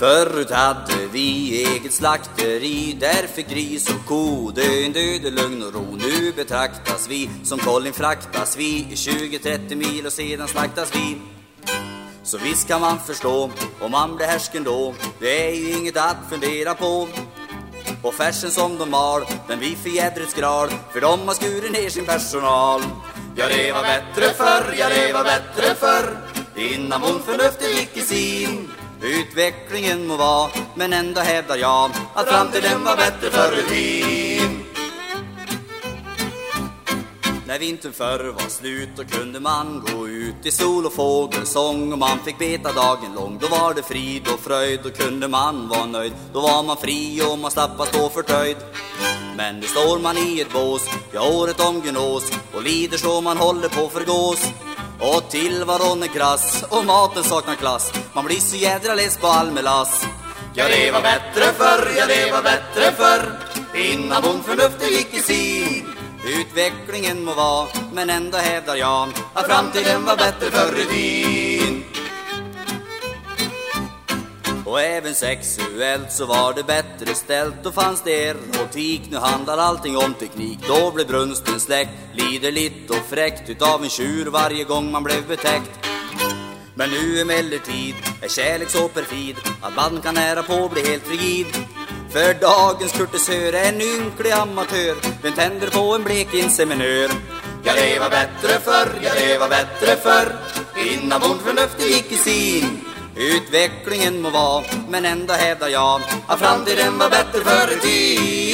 Förut hade vi eget slakteri Där fick gris och ko dö en död i lugn och ro. Nu betraktas vi som kollin fraktas vi i 20-30 mil och sedan slaktas vi. Så visst kan man förstå om man blir härsken då. Det är ju inget att fundera på. Och färsen som de mal, den blir för jädrigt skral För de har skurit ner sin personal. Ja det var bättre förr, ja det var bättre förr. Innan bondförnuftet gick i sin. Utvecklingen må vara, men ändå hävdar jag Att framtiden var bättre förr i tiden när vintern förr var slut då kunde man gå ut i sol och fågelsång och man fick beta dagen lång. Då var det frid och fröjd, då kunde man vara nöjd. Då var man fri och man slapp att stå förtöjd. Men nu står man i ett bås, ja året om gunås och lider så man håller på förgås. Och tillvaron är krass och maten saknar klass. Man blir så jädra less på Almelass. Ja det var bättre förr, ja det var bättre förr Innan bondförnuftet gick i sin Utvecklingen må vara, men ändå hävdar jag att framtiden var bättre förr i tiden. Även sexuellt så var det bättre ställt. Då fanns det erotik, nu handlar allting om teknik. Då blev brunsten släckt, Lider litt och fräckt Utav en tjur varje gång man blev betäckt. Men nu emellertid är kärlek så perfid att man kan nära på bli helt frigid för dagens kurtisör är en ynklig amatör Den tänder på en blek inseminör. Ja, det var bättre förr, ja, det var bättre förr. Innan bondförnuftet gick i sin. Utvecklingen må vara, men ändå hävdar jag Att framtiden var bättre förr i tid.